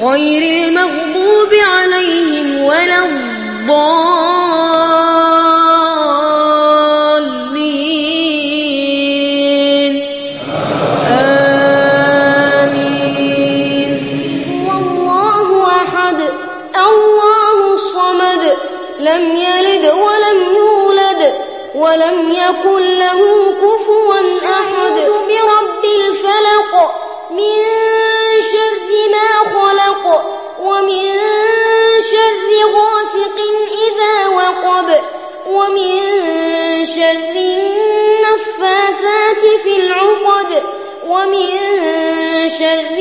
غير المغضوب عليهم ولا الضالين. آمين. والله أحد الله الصمد لم يلد ولم يولد ولم يكن له كفوا بشر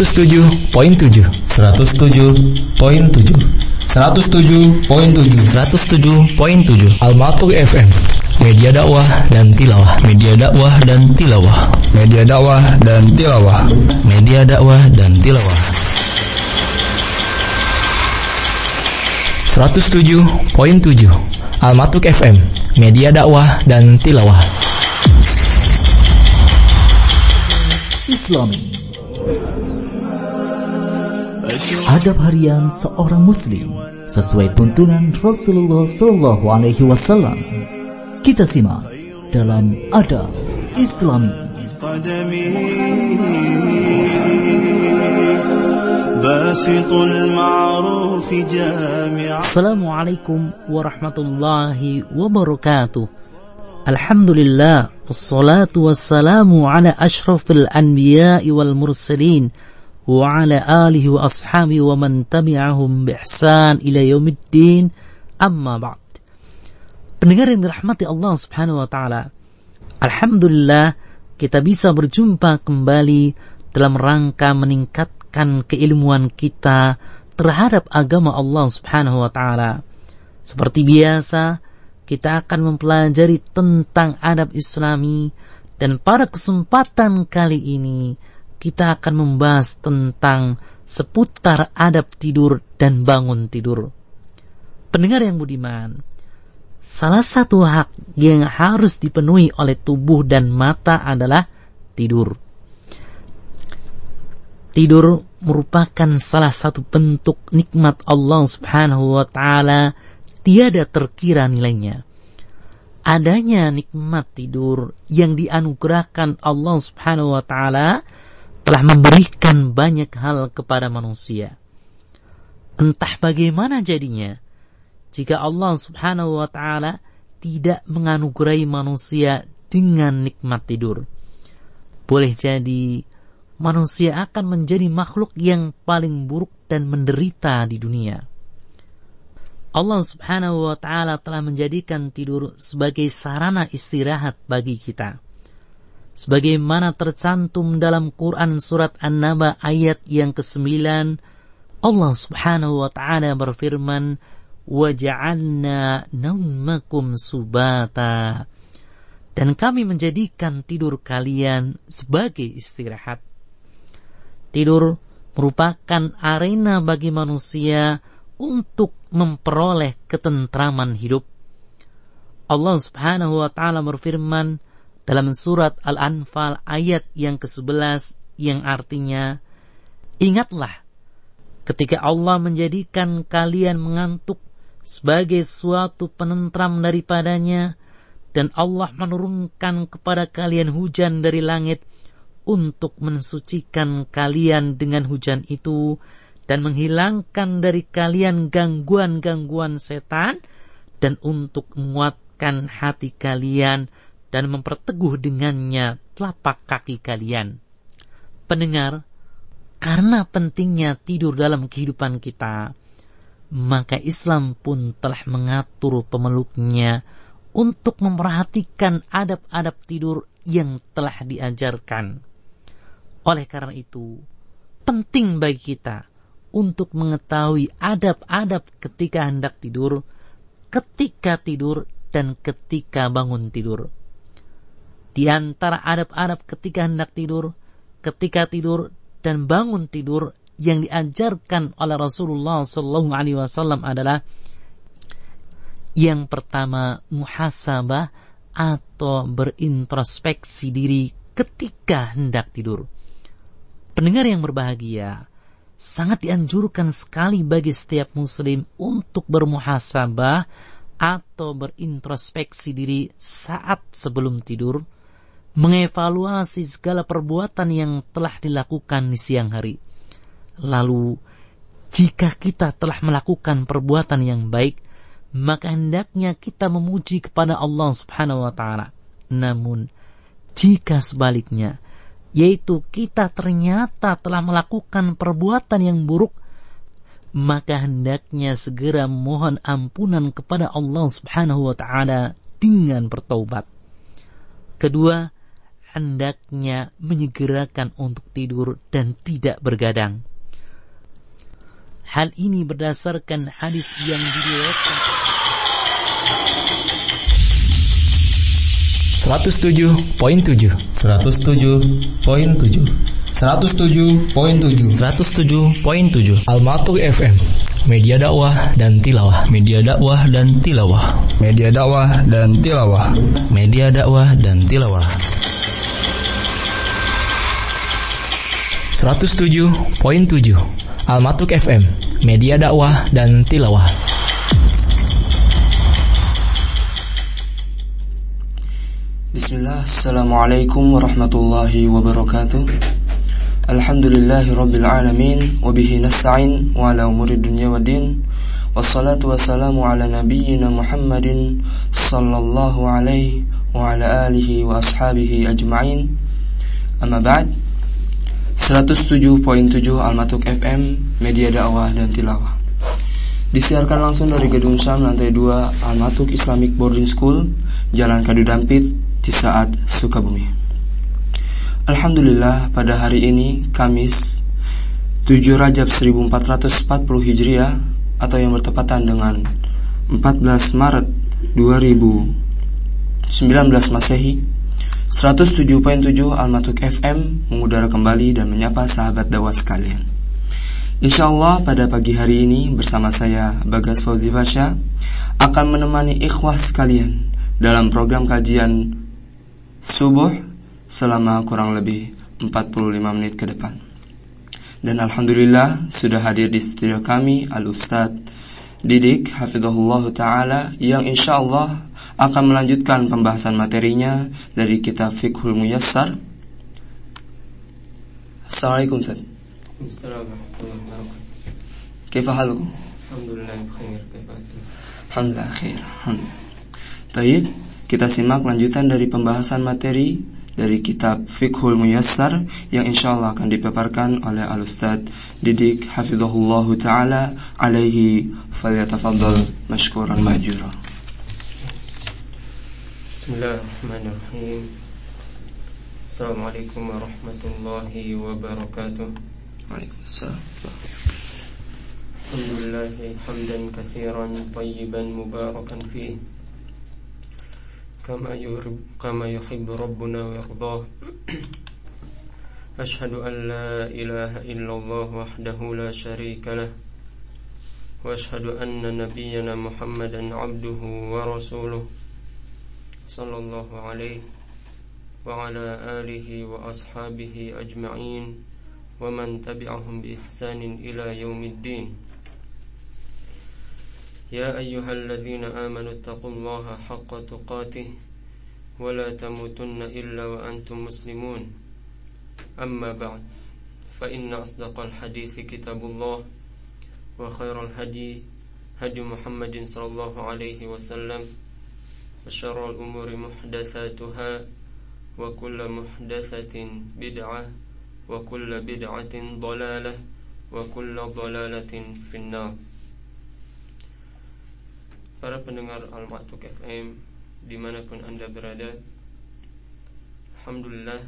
107.7 107.7 107.7 107.7 Almatuk FM Media dakwah dan tilawah. Media dakwah dan tilawah. Media dakwah dan tilawah. Media dakwah dan tilawah. 107.7 Almatuk FM Media dakwah dan tilawah. Islami Adab harian seorang muslim sesuai tuntunan Rasulullah Shallallahu Alaihi Wasallam. Kita simak dalam Adab Islami. Assalamualaikum warahmatullahi wabarakatuh. Alhamdulillah wassalatu wassalamu ala ashrafil anbiya wal mursalin wa ala alihi wa ashabi wa man tabi'ahum bi ihsan ila yaumiddin amma ba'd. Pendengar yang dirahmati Allah Subhanahu wa taala. Alhamdulillah kita bisa berjumpa kembali dalam rangka meningkatkan keilmuan kita terhadap agama Allah Subhanahu wa taala. Seperti biasa, kita akan mempelajari tentang adab Islami dan pada kesempatan kali ini kita akan membahas tentang seputar adab tidur dan bangun tidur. Pendengar yang budiman, salah satu hak yang harus dipenuhi oleh tubuh dan mata adalah tidur. Tidur merupakan salah satu bentuk nikmat Allah Subhanahu wa taala tiada terkira nilainya. Adanya nikmat tidur yang dianugerahkan Allah Subhanahu wa taala telah memberikan banyak hal kepada manusia. Entah bagaimana jadinya jika Allah Subhanahu wa taala tidak menganugerahi manusia dengan nikmat tidur. Boleh jadi manusia akan menjadi makhluk yang paling buruk dan menderita di dunia. Allah Subhanahu wa taala telah menjadikan tidur sebagai sarana istirahat bagi kita. Sebagaimana tercantum dalam Quran surat An-Naba ayat yang ke-9, Allah Subhanahu wa taala berfirman, "Waja'alna naumakum subata." Dan kami menjadikan tidur kalian sebagai istirahat. Tidur merupakan arena bagi manusia untuk memperoleh ketentraman hidup. Allah Subhanahu wa taala berfirman dalam surat Al-Anfal ayat yang ke-11 yang artinya Ingatlah ketika Allah menjadikan kalian mengantuk sebagai suatu penentram daripadanya dan Allah menurunkan kepada kalian hujan dari langit untuk mensucikan kalian dengan hujan itu dan menghilangkan dari kalian gangguan-gangguan setan dan untuk menguatkan hati kalian dan memperteguh dengannya telapak kaki kalian. Pendengar, karena pentingnya tidur dalam kehidupan kita, maka Islam pun telah mengatur pemeluknya untuk memperhatikan adab-adab tidur yang telah diajarkan. Oleh karena itu, penting bagi kita untuk mengetahui adab-adab ketika hendak tidur, ketika tidur, dan ketika bangun tidur. Di antara adab-adab ketika hendak tidur, ketika tidur, dan bangun tidur yang diajarkan oleh Rasulullah Sallallahu Alaihi Wasallam adalah yang pertama muhasabah atau berintrospeksi diri ketika hendak tidur. Pendengar yang berbahagia, sangat dianjurkan sekali bagi setiap muslim untuk bermuhasabah atau berintrospeksi diri saat sebelum tidur, mengevaluasi segala perbuatan yang telah dilakukan di siang hari. Lalu, jika kita telah melakukan perbuatan yang baik, maka hendaknya kita memuji kepada Allah Subhanahu wa taala. Namun, jika sebaliknya, yaitu kita ternyata telah melakukan perbuatan yang buruk, maka hendaknya segera mohon ampunan kepada Allah Subhanahu wa taala dengan bertaubat. Kedua, hendaknya menyegerakan untuk tidur dan tidak bergadang. Hal ini berdasarkan hadis yang diriwayatkan. 107.7 107.7 107.7 107.7 Almatuk FM Media dakwah dan tilawah. Media dakwah dan tilawah. Media dakwah dan tilawah. Media dakwah dan tilawah 107.7 Almatuk FM Media dakwah dan tilawah. Bismillah, Assalamualaikum warahmatullahi wabarakatuh. Alhamdulillahi rabbil alamin Wabihi nasta'in Wa ala umuri dunia wa din. Wassalatu wassalamu ala nabiyyina Muhammadin Sallallahu alaihi Wa ala alihi wa ashabihi ajma'in. Amma ba'd 107.7 Almatuk FM Media dakwah dan tilawah Disiarkan langsung dari Gedung Sam lantai 2 Almatuk Islamic Boarding School Jalan Kadu Dampit Cisaat, Sukabumi. Alhamdulillah pada hari ini Kamis 7 Rajab 1440 Hijriah atau yang bertepatan dengan 14 Maret 2019 Masehi 107.7 Almatuk FM mengudara kembali dan menyapa sahabat dakwah sekalian. Insya Allah pada pagi hari ini bersama saya Bagas Fauzi Fasya akan menemani ikhwah sekalian dalam program kajian subuh selama kurang lebih 45 menit ke depan. Dan Alhamdulillah sudah hadir di studio kami Al-Ustadz Didik Hafizahullah Ta'ala yang insya Allah akan melanjutkan pembahasan materinya dari kitab Fiqhul Muyassar. Assalamualaikum Ustaz. Assalamualaikum. Alhamdulillah khair. Alhamdulillah khair. Taib. Kita simak lanjutan dari pembahasan materi dari kitab Fiqhul Muyassar yang insya Allah akan dipaparkan oleh Al-Ustaz Didik Hafizahullah Ta'ala alaihi falyatafaddal mashkuran majura. بسم الله الرحمن الرحيم. السلام عليكم ورحمة الله وبركاته. وعليكم السلام. الحمد لله حمدا كثيرا طيبا مباركا فيه. كما كما يحب ربنا ويرضاه. أشهد أن لا إله إلا الله وحده لا شريك له. وأشهد أن نبينا محمدا عبده ورسوله. صلى الله عليه وعلى آله وأصحابه أجمعين ومن تبعهم بإحسان إلى يوم الدين. يا أيها الذين آمنوا اتقوا الله حق تقاته ولا تموتن إلا وأنتم مسلمون. أما بعد فإن أصدق الحديث كتاب الله وخير الهدي هدي محمد صلى الله عليه وسلم. وشر الأمور محدثاتها وكل محدثة بدعة وكل بدعة ضلالة وكل ضلالة في النار Para pendengar Al-Ma'tuk FM Dimanapun anda berada Alhamdulillah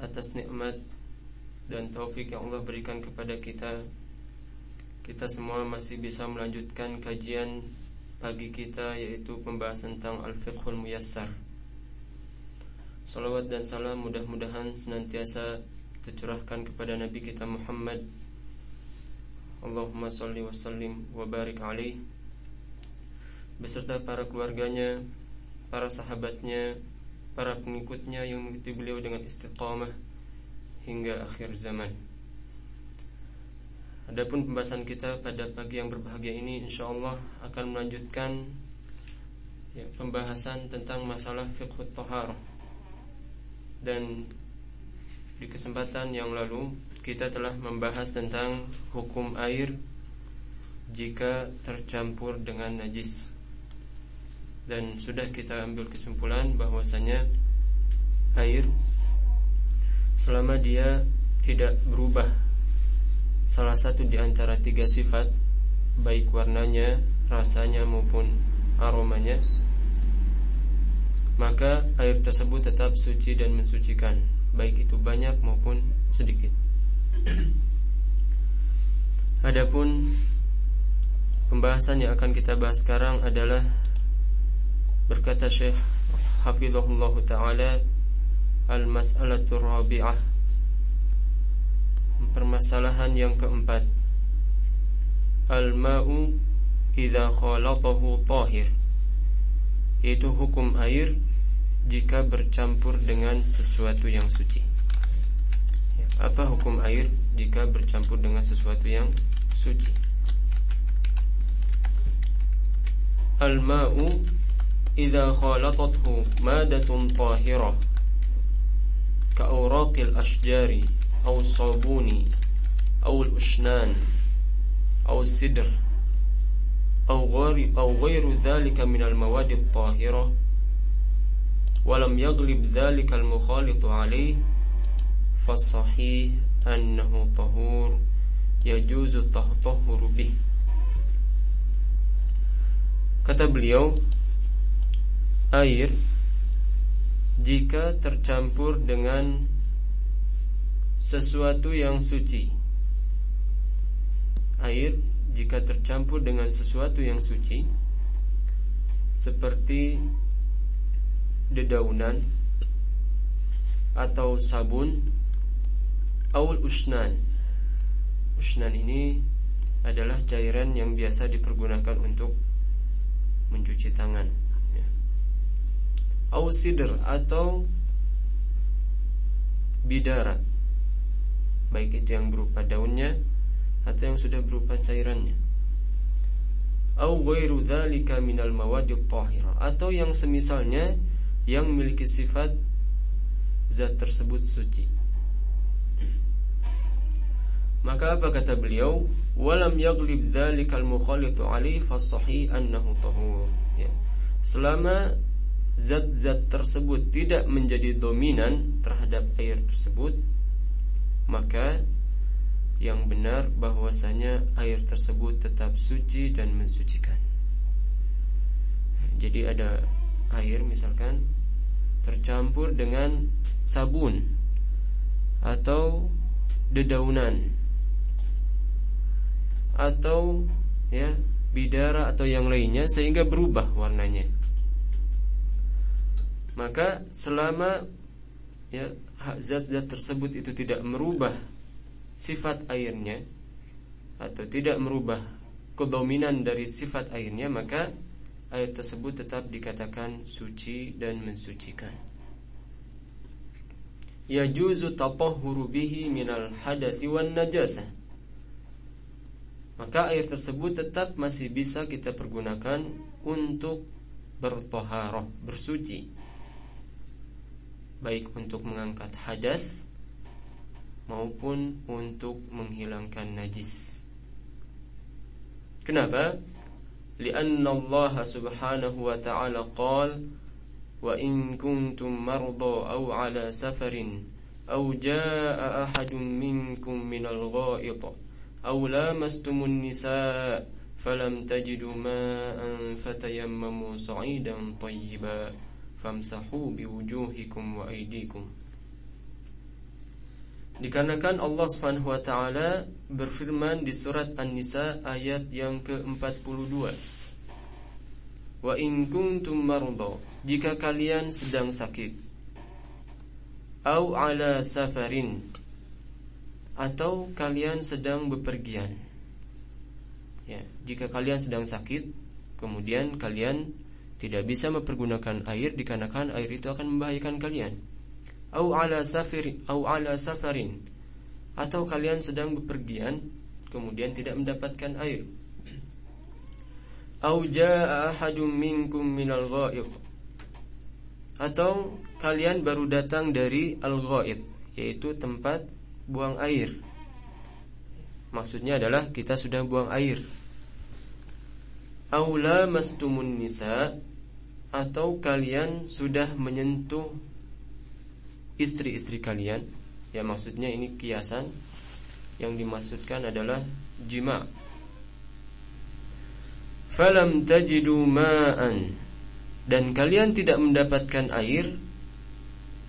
Atas nikmat Dan taufik yang Allah berikan kepada kita Kita semua masih bisa melanjutkan kajian Pagi kita yaitu pembahasan tentang Al-Fiqhul Muyassar. Salawat dan salam mudah-mudahan senantiasa tercurahkan kepada Nabi kita Muhammad. Allahumma salli wa sallim wa barik alaih. Beserta para keluarganya, para sahabatnya, para pengikutnya yang mengikuti beliau dengan istiqamah hingga akhir zaman. Adapun pembahasan kita pada pagi yang berbahagia ini insyaallah akan melanjutkan ya, pembahasan tentang masalah fiqh taharah. Dan di kesempatan yang lalu kita telah membahas tentang hukum air jika tercampur dengan najis dan sudah kita ambil kesimpulan bahwasanya air selama dia tidak berubah salah satu di antara tiga sifat baik warnanya, rasanya maupun aromanya maka air tersebut tetap suci dan mensucikan baik itu banyak maupun sedikit. Adapun pembahasan yang akan kita bahas sekarang adalah Berkata Syekh Hafizahullah Ta'ala Al-Mas'alatu Rabi'ah Permasalahan yang keempat. Al-ma'u idza khalatahu tahir. Yaitu hukum air Jika bercampur dengan sesuatu yang suci. Apa hukum air Jika bercampur dengan sesuatu yang suci? Al-ma'u idza khalatathu madatun tahirah. Ka'uraqil ashjari. أو الصابون أو الأشنان أو السدر أو غير, أو غير ذلك من المواد الطاهرة ولم يغلب ذلك المخالط عليه فالصحيح أنه طهور يجوز التطهر به. Kata beliau air jika tercampur dengan sesuatu yang suci. Air jika tercampur dengan sesuatu yang suci seperti dedaunan atau sabun aul usnan. Usnan ini adalah cairan yang biasa dipergunakan untuk mencuci tangan au sidr atau bidara baik itu yang berupa daunnya atau yang sudah berupa cairannya. Au ghairu dzalika minal tahira atau yang semisalnya yang memiliki sifat zat tersebut suci. Maka apa kata beliau? Walam yaglib dzalikal mukhalitu alaihi fasahih annahu tahur. Ya. Selama zat-zat tersebut tidak menjadi dominan terhadap air tersebut maka yang benar bahwasanya air tersebut tetap suci dan mensucikan. Jadi ada air misalkan tercampur dengan sabun atau dedaunan atau ya bidara atau yang lainnya sehingga berubah warnanya. Maka selama ya zat-zat tersebut itu tidak merubah sifat airnya atau tidak merubah kedominan dari sifat airnya maka air tersebut tetap dikatakan suci dan mensucikan. Ya juzu tatahhuru bihi minal hadathi wan najasah. Maka air tersebut tetap masih bisa kita pergunakan untuk bertoharoh, bersuci baik untuk mengangkat hadas maupun untuk menghilangkan najis. Kenapa? Subhanahu wa ta'ala qal Wa in kuntum marda aw ala safarin aw jaa ahadun minkum minal gha'it aw lamastumun nisa falam tajidu ma'an fatayammamu sa'idan tayyiba famsahu biwujuhikum wa aydikum Dikarenakan Allah Subhanahu wa taala berfirman di surat An-Nisa ayat yang ke-42. Wa in kuntum marda jika kalian sedang sakit au ala safarin atau kalian sedang bepergian. Ya, jika kalian sedang sakit kemudian kalian tidak bisa mempergunakan air dikarenakan air itu akan membahayakan kalian. Au ala safir au ala safarin. Atau kalian sedang bepergian kemudian tidak mendapatkan air. Au jaa ahadum minkum minal ghaib atau kalian baru datang dari al-ghaid yaitu tempat buang air. Maksudnya adalah kita sudah buang air. Aula mastumun nisa atau kalian sudah menyentuh istri-istri kalian? Ya maksudnya ini kiasan. Yang dimaksudkan adalah jima. Falam tajidu ma'an. Dan kalian tidak mendapatkan air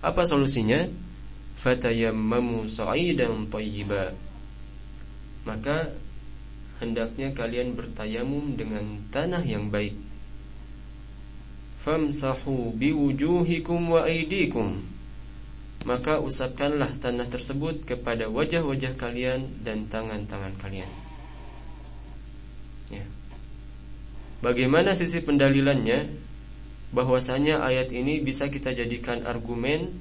apa solusinya? Fatayammamu sa'idan thayyiba maka hendaknya kalian bertayamum dengan tanah yang baik famsahu biwujuhikum wa aydikum maka usapkanlah tanah tersebut kepada wajah-wajah kalian dan tangan-tangan kalian. Ya. Bagaimana sisi pendalilannya? Bahwasanya ayat ini bisa kita jadikan argumen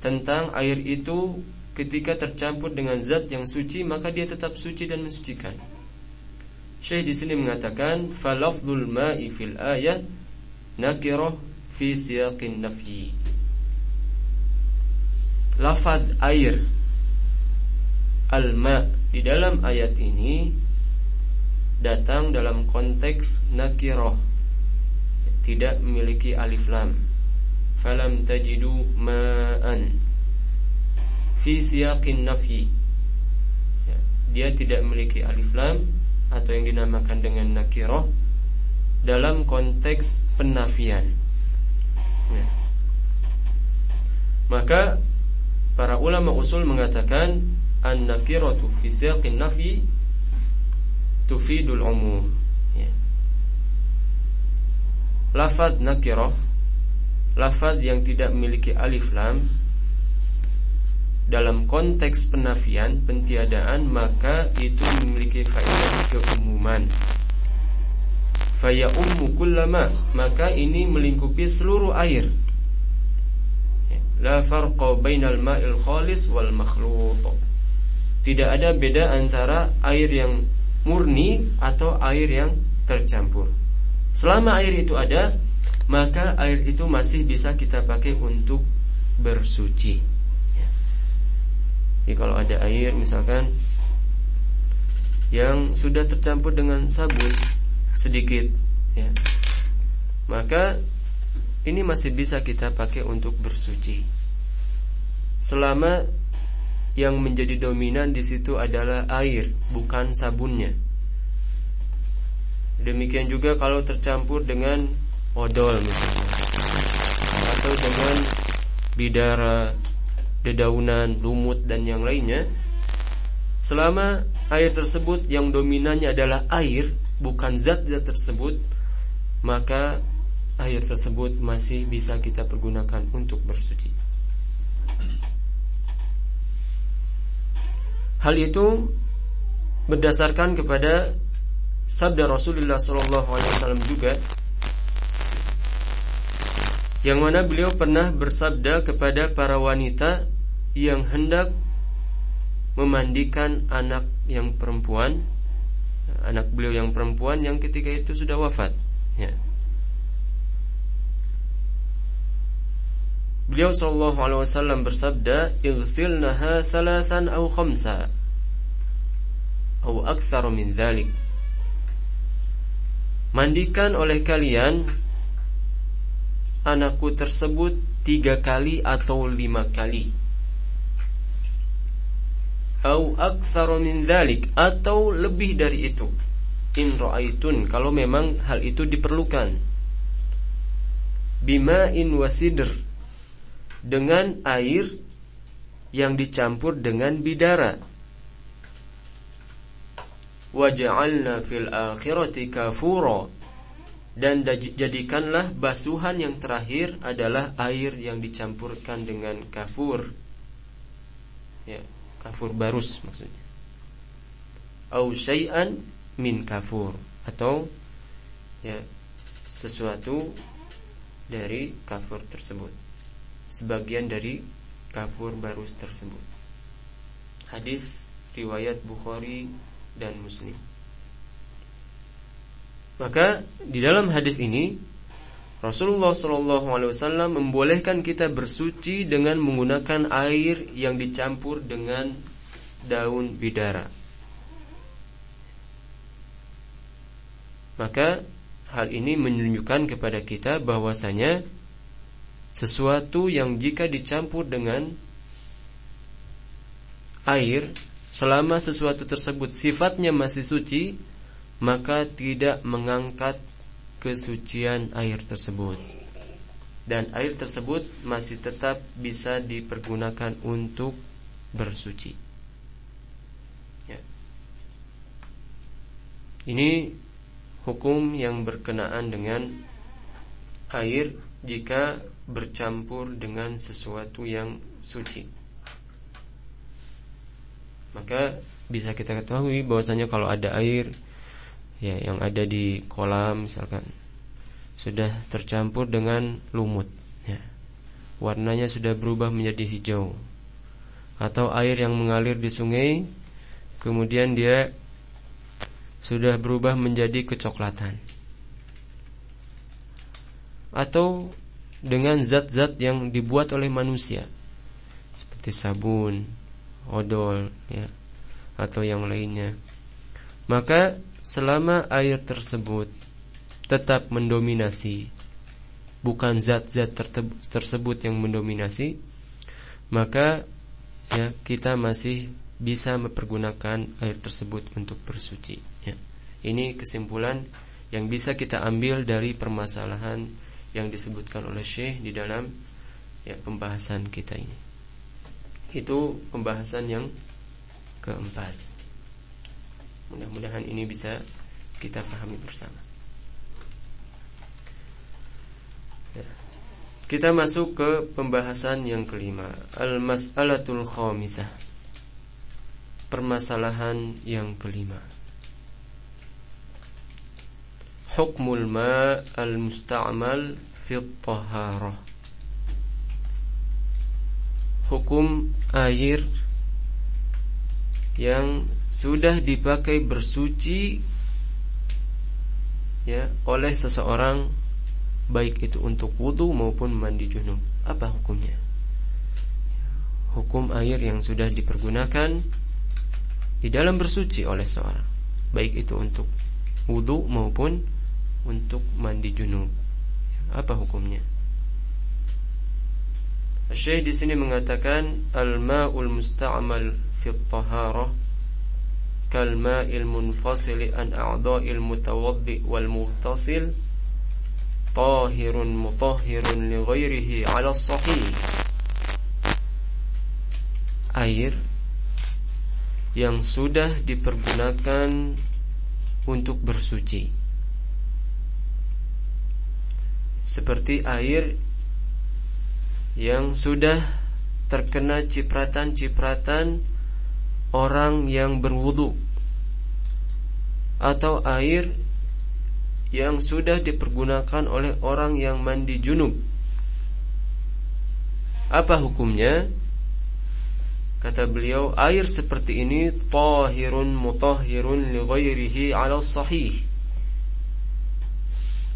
tentang air itu ketika tercampur dengan zat yang suci maka dia tetap suci dan mensucikan. Syekh di sini mengatakan falafdul ma'i fil ayat nakirah fi siyaqin nafyi lafaz air alma di dalam ayat ini datang dalam konteks nakiroh tidak memiliki alif lam. falam tajidu ma'an fi siyaqin nafi ya, dia tidak memiliki alif lam atau yang dinamakan dengan nakiroh dalam konteks penafian ya. maka Para ulama usul mengatakan an-nakiratu fi siyaqin nafi tufidul umum. Ya. Lafaz nakirah lafaz yang tidak memiliki alif lam dalam konteks penafian pentiadaan maka itu memiliki faedah keumuman faya ummu kullama maka ini melingkupi seluruh air La farqa bainal ma'il khalis wal makhlut. Tidak ada beda antara air yang murni atau air yang tercampur. Selama air itu ada, maka air itu masih bisa kita pakai untuk bersuci. Ya. Jadi kalau ada air misalkan yang sudah tercampur dengan sabun sedikit, ya, maka ini masih bisa kita pakai untuk bersuci. Selama yang menjadi dominan di situ adalah air, bukan sabunnya. Demikian juga kalau tercampur dengan odol misalnya atau dengan bidara, dedaunan, lumut dan yang lainnya. Selama air tersebut yang dominannya adalah air, bukan zat-zat tersebut, maka air tersebut masih bisa kita pergunakan untuk bersuci. Hal itu berdasarkan kepada sabda Rasulullah SAW juga yang mana beliau pernah bersabda kepada para wanita yang hendak memandikan anak yang perempuan anak beliau yang perempuan yang ketika itu sudah wafat ya Beliau sallallahu alaihi wasallam bersabda, "Ighsilnaha thalathan aw khamsa." Atau aktsar min dzalik. Mandikan oleh kalian anakku tersebut tiga kali atau lima kali. Au aktsar min atau lebih dari itu. In ra'aitun kalau memang hal itu diperlukan. Bima'in wasidr dengan air yang dicampur dengan bidara. Waja'alna fil akhirati kafura dan jadikanlah basuhan yang terakhir adalah air yang dicampurkan dengan kafur. Ya, kafur barus maksudnya. Au syai'an min kafur atau ya sesuatu dari kafur tersebut sebagian dari kafur barus tersebut. Hadis riwayat Bukhari dan Muslim. Maka di dalam hadis ini Rasulullah Shallallahu Alaihi Wasallam membolehkan kita bersuci dengan menggunakan air yang dicampur dengan daun bidara. Maka hal ini menunjukkan kepada kita bahwasanya sesuatu yang jika dicampur dengan air selama sesuatu tersebut sifatnya masih suci maka tidak mengangkat kesucian air tersebut dan air tersebut masih tetap bisa dipergunakan untuk bersuci ya. ini hukum yang berkenaan dengan air jika bercampur dengan sesuatu yang suci. Maka bisa kita ketahui bahwasanya kalau ada air ya yang ada di kolam misalkan sudah tercampur dengan lumut ya. Warnanya sudah berubah menjadi hijau. Atau air yang mengalir di sungai kemudian dia sudah berubah menjadi kecoklatan. Atau dengan zat-zat yang dibuat oleh manusia seperti sabun, odol ya atau yang lainnya. Maka selama air tersebut tetap mendominasi bukan zat-zat tersebut yang mendominasi, maka ya kita masih bisa mempergunakan air tersebut untuk bersuci ya. Ini kesimpulan yang bisa kita ambil dari permasalahan yang disebutkan oleh Syekh di dalam ya pembahasan kita ini. Itu pembahasan yang keempat. Mudah-mudahan ini bisa kita fahami bersama. Ya. Kita masuk ke pembahasan yang kelima, al-mas'alatul khamisah. Permasalahan yang kelima. Hukmul ma al-musta'mal fi taharah Hukum air yang sudah dipakai bersuci ya oleh seseorang baik itu untuk wudhu maupun mandi junub apa hukumnya hukum air yang sudah dipergunakan di dalam bersuci oleh seorang baik itu untuk wudhu maupun untuk mandi junub. Apa hukumnya? Syekh di sini mengatakan al-ma'ul musta'mal mutawaddi wal mughtasil tahirun mutahhirun li ghairihi 'ala sahih air yang sudah dipergunakan untuk bersuci. Seperti air yang sudah terkena cipratan-cipratan orang yang berwudu atau air yang sudah dipergunakan oleh orang yang mandi junub. Apa hukumnya? Kata beliau, air seperti ini tahirun mutahhirun li ghairihi 'ala sahih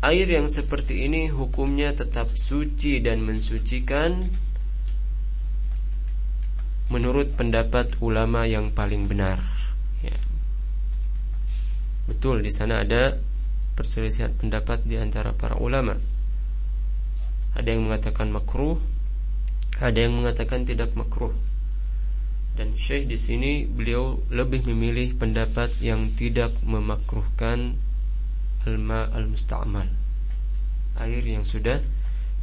Air yang seperti ini hukumnya tetap suci dan mensucikan menurut pendapat ulama yang paling benar. Ya. Betul di sana ada perselisihan pendapat di antara para ulama. Ada yang mengatakan makruh, ada yang mengatakan tidak makruh. Dan Syekh di sini beliau lebih memilih pendapat yang tidak memakruhkan alma al-musta'mal. Air yang sudah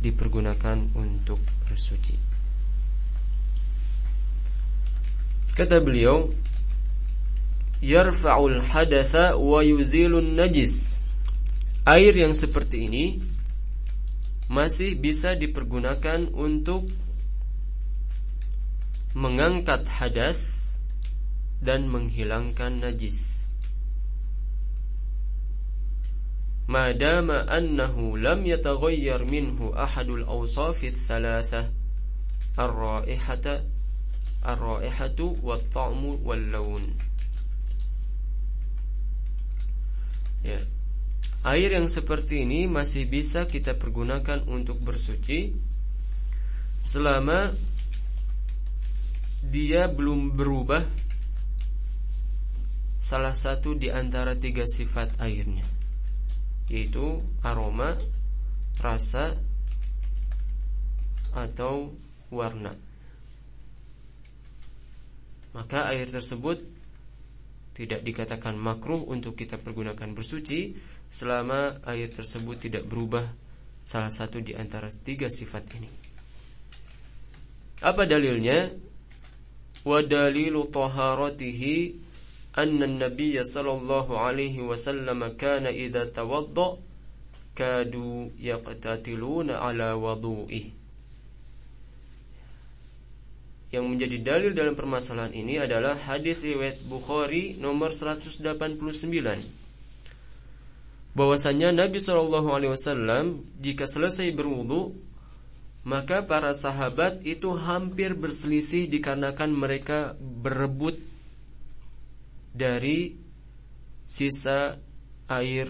dipergunakan untuk bersuci. Kata beliau, yarfa'ul hadatha wa yuzilun najis. Air yang seperti ini masih bisa dipergunakan untuk mengangkat hadas dan menghilangkan najis. Madama annahu lam yataghayyar minhu ahadul awsaf thalathah ar-raihata ar-raihatu wat-ta'mu wal-lawn. Ya. Air yang seperti ini masih bisa kita pergunakan untuk bersuci selama dia belum berubah salah satu di antara tiga sifat airnya yaitu aroma, rasa atau warna maka air tersebut tidak dikatakan makruh untuk kita pergunakan bersuci selama air tersebut tidak berubah salah satu di antara tiga sifat ini. Apa dalilnya? Wa dalilu taharatihi anna an-nabiy sallallahu alaihi wasallam kana idza tawadda kadu yaqtatiluna ala wudu'ihi yang menjadi dalil dalam permasalahan ini adalah hadis riwayat Bukhari nomor 189 bahwasanya Nabi Shallallahu Alaihi Wasallam jika selesai berwudu maka para sahabat itu hampir berselisih dikarenakan mereka berebut dari sisa air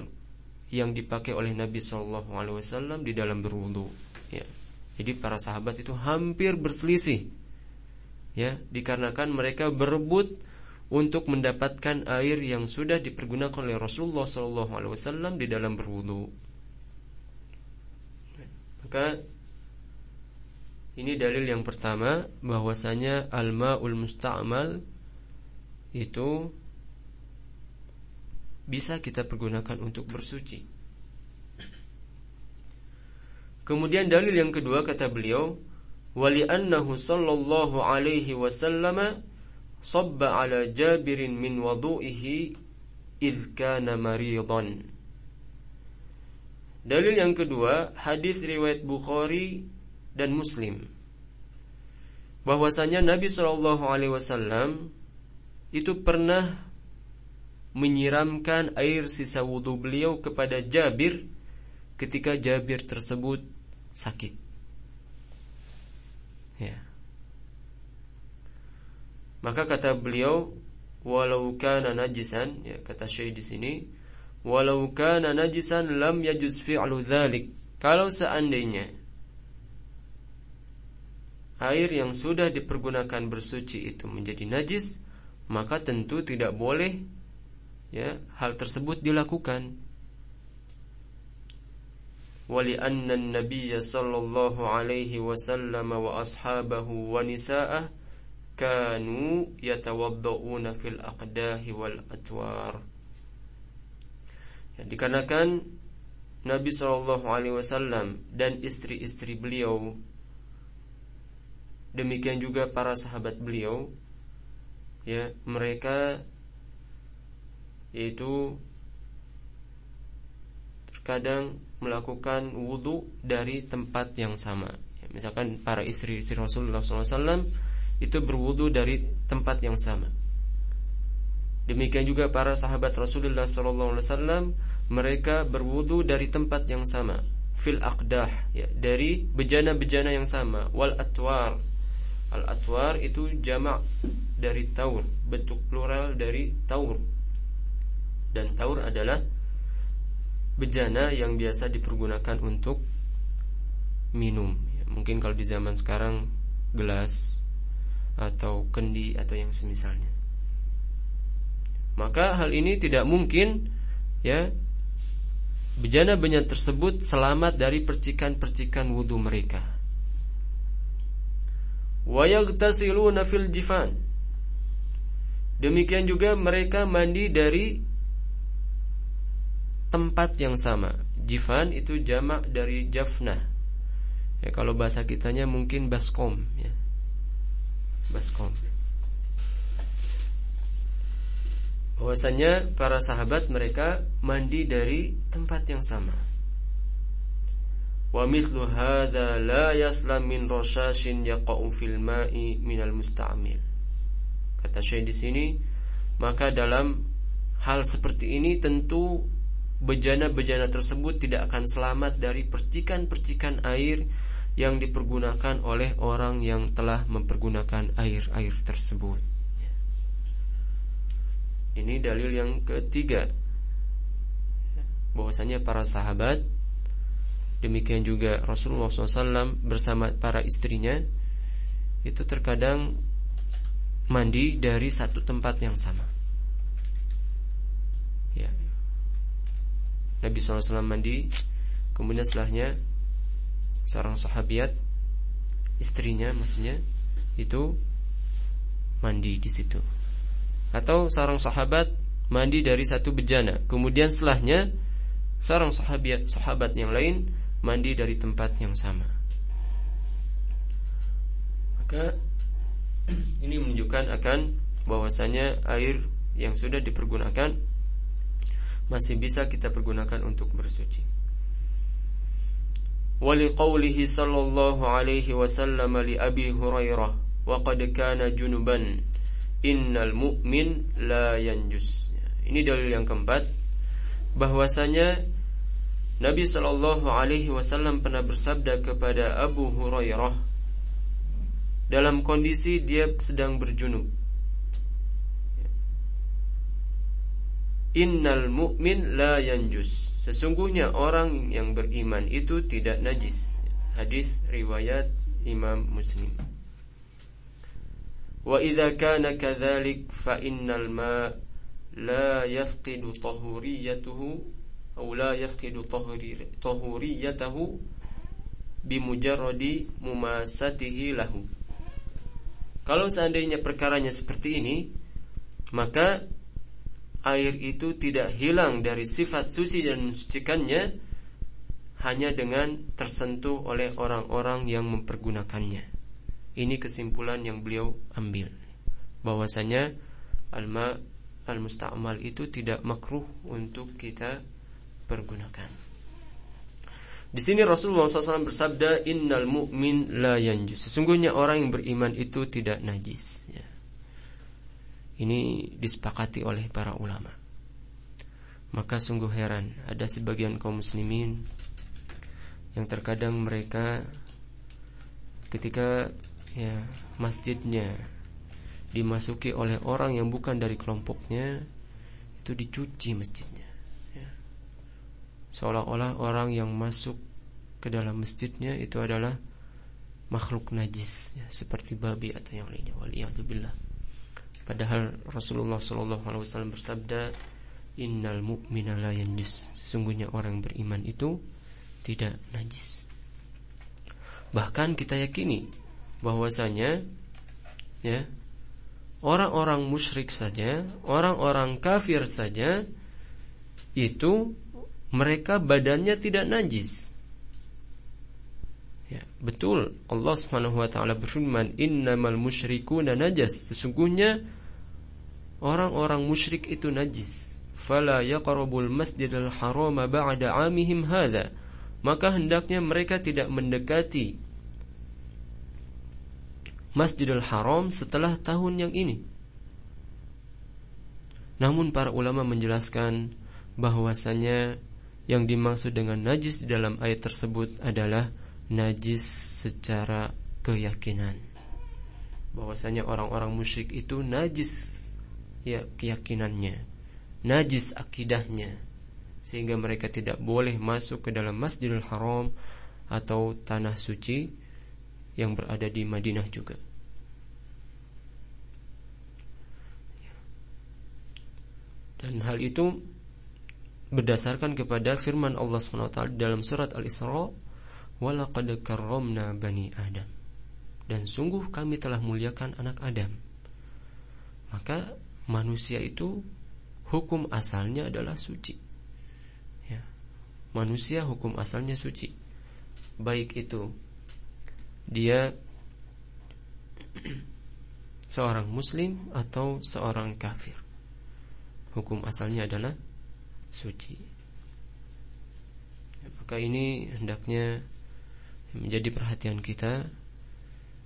yang dipakai oleh Nabi Shallallahu Alaihi Wasallam di dalam berwudu. Ya. Jadi para sahabat itu hampir berselisih, ya, dikarenakan mereka berebut untuk mendapatkan air yang sudah dipergunakan oleh Rasulullah Shallallahu Alaihi Wasallam di dalam berwudu. Maka ini dalil yang pertama bahwasanya al-ma'ul musta'mal itu bisa kita pergunakan untuk bersuci. Kemudian dalil yang kedua kata beliau, wali annahu sallallahu alaihi wasallam sabba ala Jabirin min wudu'ihi idh kana maridan. Dalil yang kedua, hadis riwayat Bukhari dan Muslim bahwasanya Nabi Shallallahu Alaihi Wasallam itu pernah menyiramkan air sisa wudhu beliau kepada Jabir ketika Jabir tersebut sakit. Maka kata beliau, walau kana najisan, ya kata Syekh di sini, walau kana najisan lam yajuz fi'lu dzalik. Kalau seandainya air yang sudah dipergunakan bersuci itu menjadi najis, maka tentu tidak boleh ya hal tersebut dilakukan. Wali anna sallallahu alaihi wasallam wa ashabahu wa nisa'ah kanu yatawadda'una fil aqdahi wal atwar. Ya, dikarenakan Nabi Shallallahu Alaihi Wasallam dan istri-istri beliau demikian juga para sahabat beliau ya mereka yaitu terkadang melakukan wudhu dari tempat yang sama ya, misalkan para istri-istri Rasulullah SAW itu berwudhu dari tempat yang sama demikian juga para sahabat Rasulullah SAW mereka berwudhu dari tempat yang sama fil aqdah ya dari bejana-bejana yang sama wal atwar Al-atwar itu jamak dari taur, bentuk plural dari taur. Dan taur adalah bejana yang biasa dipergunakan untuk minum. Ya, mungkin kalau di zaman sekarang gelas atau kendi atau yang semisalnya. Maka hal ini tidak mungkin ya bejana-bejana tersebut selamat dari percikan-percikan wudhu mereka. Wayagtasiluna fil jifan. Demikian juga mereka mandi dari tempat yang sama. Jifan itu jamak dari jafnah. Ya, kalau bahasa kitanya mungkin baskom ya. Baskom. bahwasanya para sahabat mereka mandi dari tempat yang sama. Wa mithlu la yaslam min yaqa'u fil ma'i minal musta'mil. Kata Syekh di sini, maka dalam hal seperti ini tentu bejana-bejana tersebut tidak akan selamat dari percikan-percikan air yang dipergunakan oleh orang yang telah mempergunakan air-air tersebut. Ini dalil yang ketiga bahwasanya para sahabat demikian juga Rasulullah SAW bersama para istrinya itu terkadang mandi dari satu tempat yang sama. Ya. Nabi SAW mandi, kemudian setelahnya seorang sahabiat istrinya maksudnya itu mandi di situ atau seorang sahabat mandi dari satu bejana. Kemudian setelahnya seorang sahabat sahabat yang lain mandi dari tempat yang sama. Maka ini menunjukkan akan bahwasanya air yang sudah dipergunakan masih bisa kita pergunakan untuk bersuci. Sallallahu alaihi wasallam li Abi Hurairah wa qad kana junuban innal mu'min la yanjus. Ini dalil yang keempat bahwasanya Nabi Shallallahu Alaihi Wasallam pernah bersabda kepada Abu Hurairah dalam kondisi dia sedang berjunub. Innal mu'min la yanjus. Sesungguhnya orang yang beriman itu tidak najis. Hadis riwayat Imam Muslim. Wa idza kana kathalik fa innal ma la yafqidu tahuriyatuhu Au la yafqidu tahuriyatahu bimujarradi mumasatihi lahu. Kalau seandainya perkaranya seperti ini, maka Air itu tidak hilang dari sifat suci dan mensucikannya Hanya dengan tersentuh oleh orang-orang yang mempergunakannya ini kesimpulan yang beliau ambil bahwasanya alma al-musta'mal itu tidak makruh untuk kita pergunakan. Di sini Rasulullah SAW bersabda, Innal mu'min la yanjus. Sesungguhnya orang yang beriman itu tidak najis. Ya. Ini disepakati oleh para ulama. Maka sungguh heran, ada sebagian kaum muslimin yang terkadang mereka ketika ya masjidnya dimasuki oleh orang yang bukan dari kelompoknya itu dicuci masjidnya ya. seolah-olah orang yang masuk ke dalam masjidnya itu adalah makhluk najis ya, seperti babi atau yang lainnya waliyahzubillah padahal Rasulullah Shallallahu alaihi wasallam bersabda innal mu'mina la yanjus orang beriman itu tidak najis bahkan kita yakini bahwasanya ya orang-orang musyrik saja, orang-orang kafir saja itu mereka badannya tidak najis. Betul Allah Subhanahu wa taala berfirman, "Innamal musyrikuna najas." Sesungguhnya orang-orang musyrik itu najis. Fala yaqrabul masjidal harama ba'da 'amihim hadza. Maka hendaknya mereka tidak mendekati Masjidil Haram setelah tahun yang ini. Namun para ulama menjelaskan bahwasanya yang dimaksud dengan najis di dalam ayat tersebut adalah najis secara keyakinan. Bahwasanya orang-orang musyrik itu najis ya keyakinannya najis akidahnya sehingga mereka tidak boleh masuk ke dalam Masjidil Haram atau tanah suci yang berada di Madinah juga. Dan hal itu berdasarkan kepada firman Allah SWT dalam surat Al-Isra "Walaqad karramna bani Adam." Dan sungguh kami telah muliakan anak Adam. Maka manusia itu hukum asalnya adalah suci. Ya. Manusia hukum asalnya suci. Baik itu dia seorang muslim atau seorang kafir. Hukum asalnya adalah suci. Maka ini hendaknya menjadi perhatian kita.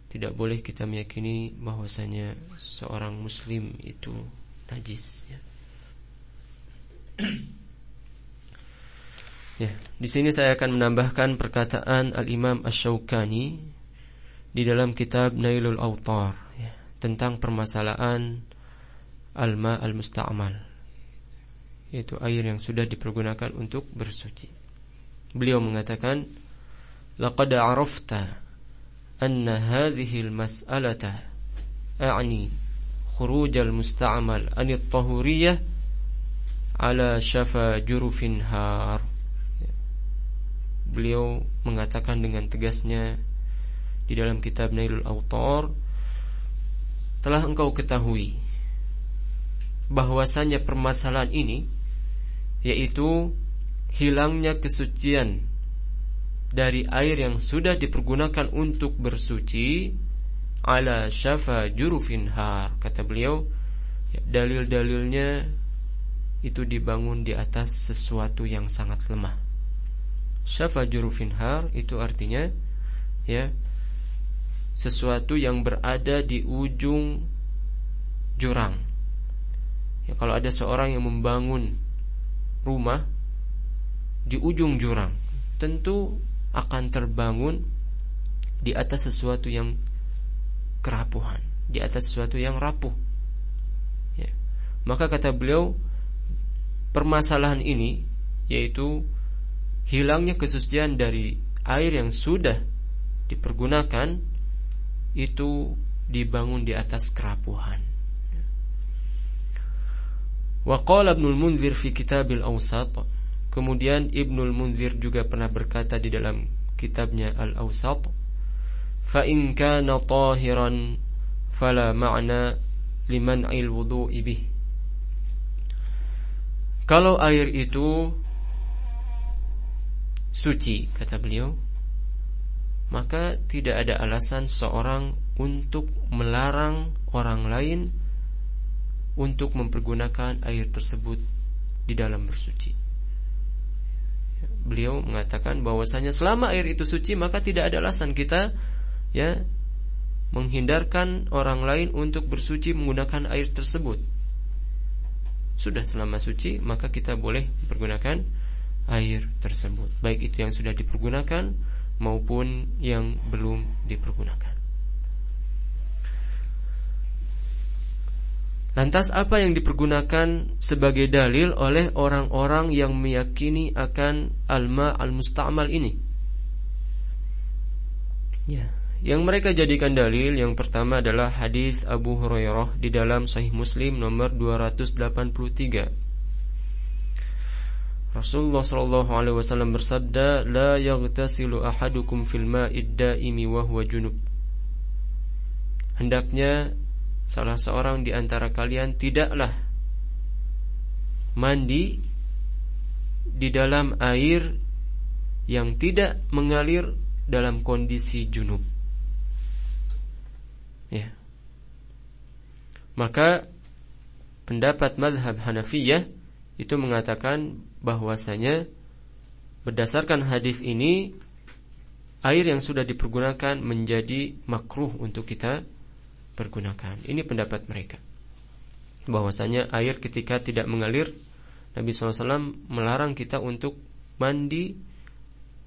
Tidak boleh kita meyakini bahwasanya seorang muslim itu najis ya. ya, di sini saya akan menambahkan perkataan Al-Imam Asy-Syaukani di dalam kitab Nailul Autar ya, tentang permasalahan alma al-musta'mal yaitu air yang sudah dipergunakan untuk bersuci. Beliau mengatakan laqad arafta anna hadhihi al-mas'alata a'ni khuruj al-musta'mal an at-tahuriyyah ala syafa jurufin har. Beliau mengatakan dengan tegasnya di dalam kitab Nailul Autor telah engkau ketahui bahwasanya permasalahan ini yaitu hilangnya kesucian dari air yang sudah dipergunakan untuk bersuci ala syafa jurufin har kata beliau ya, dalil-dalilnya itu dibangun di atas sesuatu yang sangat lemah syafa jurufin har itu artinya ya sesuatu yang berada di ujung jurang. Ya, kalau ada seorang yang membangun rumah di ujung jurang, tentu akan terbangun di atas sesuatu yang kerapuhan, di atas sesuatu yang rapuh. Ya. Maka kata beliau, permasalahan ini yaitu hilangnya kesucian dari air yang sudah dipergunakan itu dibangun di atas kerapuhan. Wa qala Ibnul Munzir fi Kitabil Awsat. Kemudian Ibnul Munzir juga pernah berkata di dalam kitabnya Al-Awsat, "Fa in kana tahiran fala ma'na liman il wudu'i bih." Kalau air itu suci, kata beliau, maka tidak ada alasan seorang untuk melarang orang lain untuk mempergunakan air tersebut di dalam bersuci. Beliau mengatakan bahwasanya selama air itu suci maka tidak ada alasan kita ya menghindarkan orang lain untuk bersuci menggunakan air tersebut. Sudah selama suci maka kita boleh mempergunakan air tersebut. Baik itu yang sudah dipergunakan maupun yang belum dipergunakan. Lantas apa yang dipergunakan sebagai dalil oleh orang-orang yang meyakini akan alma al-musta'mal ini? Ya, yang mereka jadikan dalil yang pertama adalah hadis Abu Hurairah di dalam Sahih Muslim nomor 283. Rasulullah sallallahu alaihi wasallam bersabda, "La yaghtasilu ahadukum fil ma'id da'imi wa huwa junub." Hendaknya salah seorang di antara kalian tidaklah mandi di dalam air yang tidak mengalir dalam kondisi junub. Ya. Maka pendapat madhab Hanafiyah itu mengatakan bahwasanya berdasarkan hadis ini air yang sudah dipergunakan menjadi makruh untuk kita pergunakan. Ini pendapat mereka. Bahwasanya air ketika tidak mengalir Nabi SAW melarang kita untuk mandi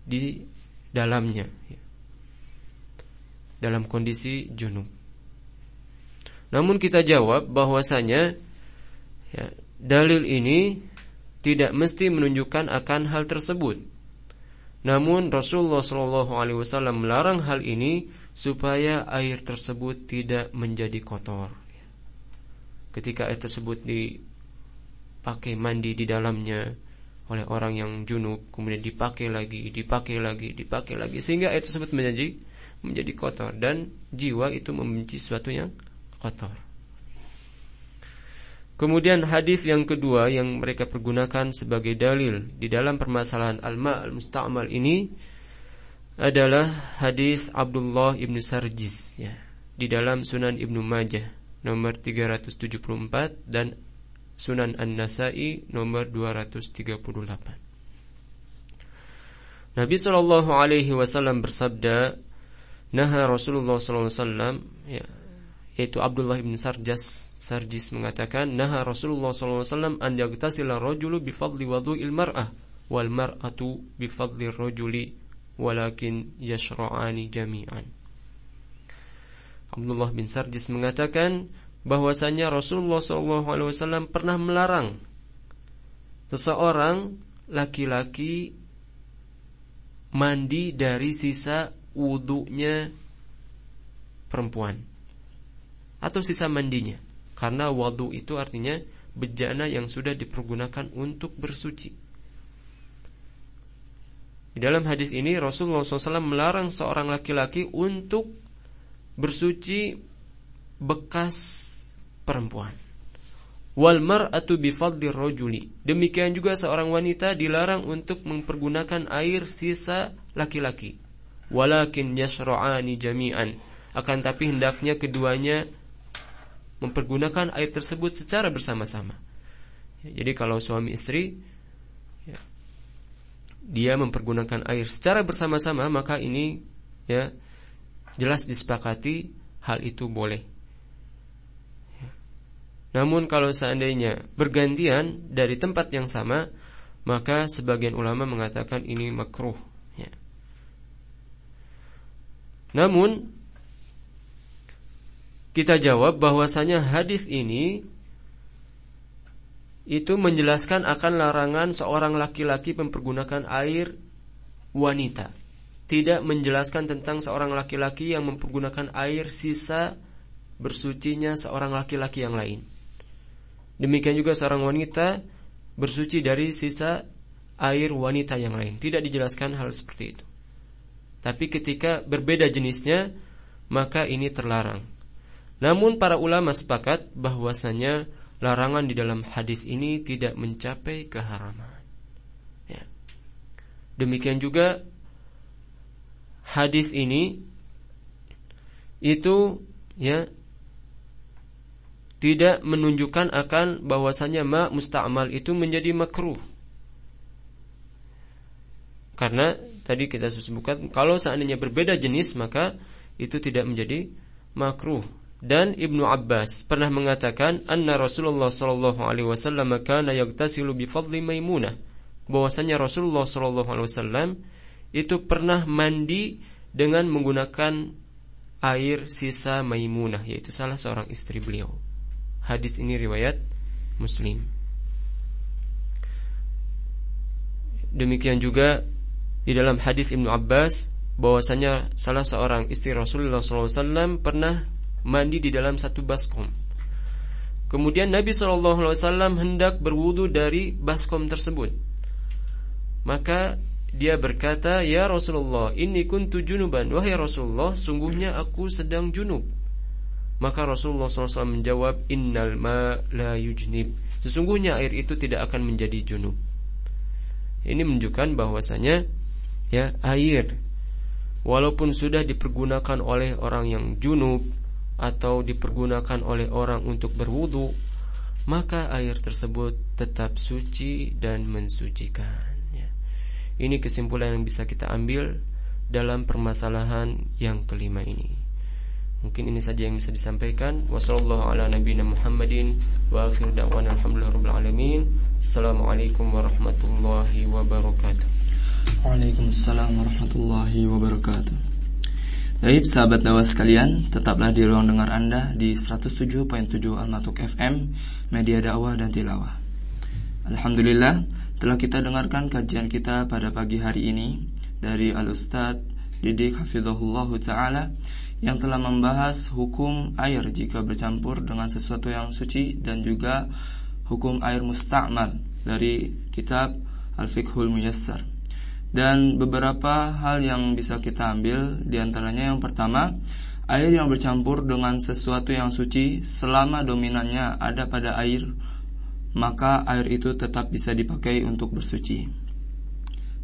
di dalamnya dalam kondisi junub. Namun kita jawab bahwasanya ya, Dalil ini tidak mesti menunjukkan akan hal tersebut. Namun Rasulullah Shallallahu Alaihi Wasallam melarang hal ini supaya air tersebut tidak menjadi kotor. Ketika air tersebut dipakai mandi di dalamnya oleh orang yang junub kemudian dipakai lagi dipakai lagi dipakai lagi sehingga air tersebut menjadi menjadi kotor dan jiwa itu membenci sesuatu yang kotor Kemudian hadis yang kedua yang mereka pergunakan sebagai dalil di dalam permasalahan al-ma al-musta'mal ini adalah hadis Abdullah ibnu Sarjis ya, di dalam Sunan Ibnu Majah nomor 374 dan Sunan An-Nasai nomor 238. Nabi Shallallahu alaihi wasallam bersabda, "Naha Rasulullah sallallahu alaihi wasallam ya, yaitu Abdullah bin Sarjas Sarjis mengatakan, "Naha Rasulullah wasallam an yaghtasila rajulu bi fadli wudu'il mar'ah wal mar'atu bi fadli rajuli walakin yashra'ani jami'an." Abdullah bin Sarjis mengatakan, bahwasanya Rasulullah SAW pernah melarang seseorang laki-laki mandi dari sisa wudhunya perempuan atau sisa mandinya karena wudhu itu artinya bejana yang sudah dipergunakan untuk bersuci. Di dalam hadis ini Rasulullah SAW melarang seorang laki-laki untuk bersuci bekas perempuan. Wal mar'atu bi fadli rajuli. Demikian juga seorang wanita dilarang untuk mempergunakan air sisa laki-laki. Walakin yasra'ani jami'an. Akan tapi hendaknya keduanya mempergunakan air tersebut secara bersama-sama. Ya, jadi kalau suami istri ya, dia mempergunakan air secara bersama-sama maka ini ya jelas disepakati hal itu boleh. Namun kalau seandainya bergantian dari tempat yang sama, maka sebagian ulama mengatakan ini makruh. Ya. Namun kita jawab bahwasanya hadis ini itu menjelaskan akan larangan seorang laki-laki mempergunakan air wanita. Tidak menjelaskan tentang seorang laki-laki yang mempergunakan air sisa bersucinya seorang laki-laki yang lain. Demikian juga seorang wanita bersuci dari sisa air wanita yang lain. Tidak dijelaskan hal seperti itu. Tapi ketika berbeda jenisnya, maka ini terlarang. Namun para ulama sepakat bahwasanya larangan di dalam hadis ini tidak mencapai keharaman. Ya. Demikian juga hadis ini itu ya tidak menunjukkan akan bahwasanya ma musta'mal itu menjadi makruh. Karena tadi kita sebutkan kalau seandainya berbeda jenis maka itu tidak menjadi makruh. Dan Ibnu Abbas pernah mengatakan anna Rasulullah sallallahu alaihi wasallam kana yagtasilu bi fadli Maimunah. Bahwasanya Rasulullah sallallahu alaihi wasallam itu pernah mandi dengan menggunakan air sisa Maimunah yaitu salah seorang istri beliau. Hadis ini riwayat Muslim. Demikian juga di dalam hadis Ibnu Abbas bahwasanya salah seorang istri Rasulullah SAW pernah mandi di dalam satu baskom. Kemudian Nabi SAW hendak berwudu dari baskom tersebut. Maka dia berkata, Ya Rasulullah, ini kuntu junuban. Wahai Rasulullah, sungguhnya aku sedang junub. Maka Rasulullah SAW menjawab, Innal ma la yujnib. Sesungguhnya air itu tidak akan menjadi junub. Ini menunjukkan bahwasanya ya air walaupun sudah dipergunakan oleh orang yang junub atau dipergunakan oleh orang untuk berwudu, maka air tersebut tetap suci dan mensucikan. Ya. Ini kesimpulan yang bisa kita ambil dalam permasalahan yang kelima ini. Mungkin ini saja yang bisa disampaikan. Wassallallahu ala nabiyina Muhammadin wa akhir da'wana alhamdulillahirabbil alamin. Assalamualaikum warahmatullahi wabarakatuh. Waalaikumsalam warahmatullahi wabarakatuh. Baik sahabat dakwah sekalian, tetaplah di ruang dengar Anda di 107.7 Almatuk FM, media dakwah dan tilawah. Alhamdulillah, telah kita dengarkan kajian kita pada pagi hari ini dari Al Ustaz Didik Hafizahullah Ta'ala yang telah membahas hukum air jika bercampur dengan sesuatu yang suci dan juga hukum air musta'mal dari kitab Al-Fiqhul Muyassar. Dan beberapa hal yang bisa kita ambil di antaranya yang pertama air yang bercampur dengan sesuatu yang suci selama dominannya ada pada air maka air itu tetap bisa dipakai untuk bersuci.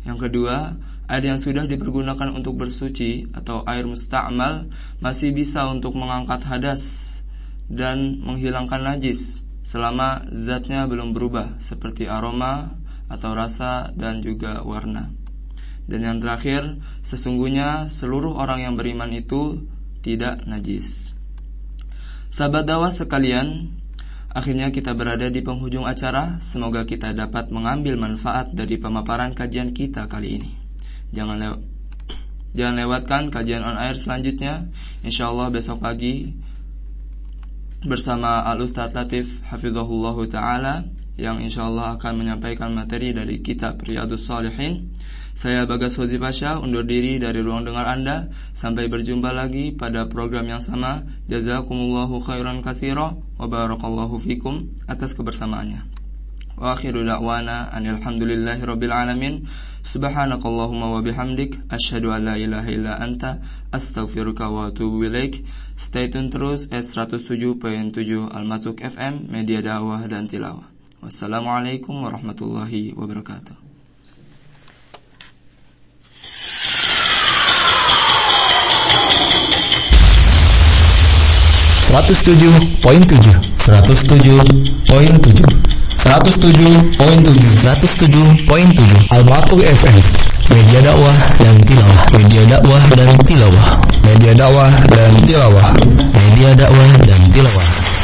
Yang kedua, air yang sudah dipergunakan untuk bersuci atau air musta'mal masih bisa untuk mengangkat hadas dan menghilangkan najis selama zatnya belum berubah seperti aroma atau rasa dan juga warna. Dan yang terakhir, sesungguhnya seluruh orang yang beriman itu tidak najis. Sahabat dakwah sekalian, akhirnya kita berada di penghujung acara. Semoga kita dapat mengambil manfaat dari pemaparan kajian kita kali ini. Jangan lewat Jangan lewatkan kajian on air selanjutnya Insya Allah besok pagi Bersama Al Ustadz Latif Hafizahullah Ta'ala Yang insya Allah akan menyampaikan materi dari kitab Riyadus Salihin saya Bagas Fauzi Pasha undur diri dari ruang dengar Anda. Sampai berjumpa lagi pada program yang sama. Jazakumullahu khairan katsira wa barakallahu fikum atas kebersamaannya. Wa akhiru da'wana anilhamdulillahi rabbil alamin. Subhanakallahumma wa bihamdik asyhadu an la ilaha illa anta astaghfiruka wa atubu ilaik. Stay tune terus at 107.7 Almatuk FM Media Dakwah dan Tilawah. Wassalamualaikum warahmatullahi wabarakatuh. 107.7 107.7 107.7 107.7 Al-Matu FM Media dakwah dan tilawah. Media dakwah dan tilawah. Media dakwah dan tilawah. Media dakwah dan tilawah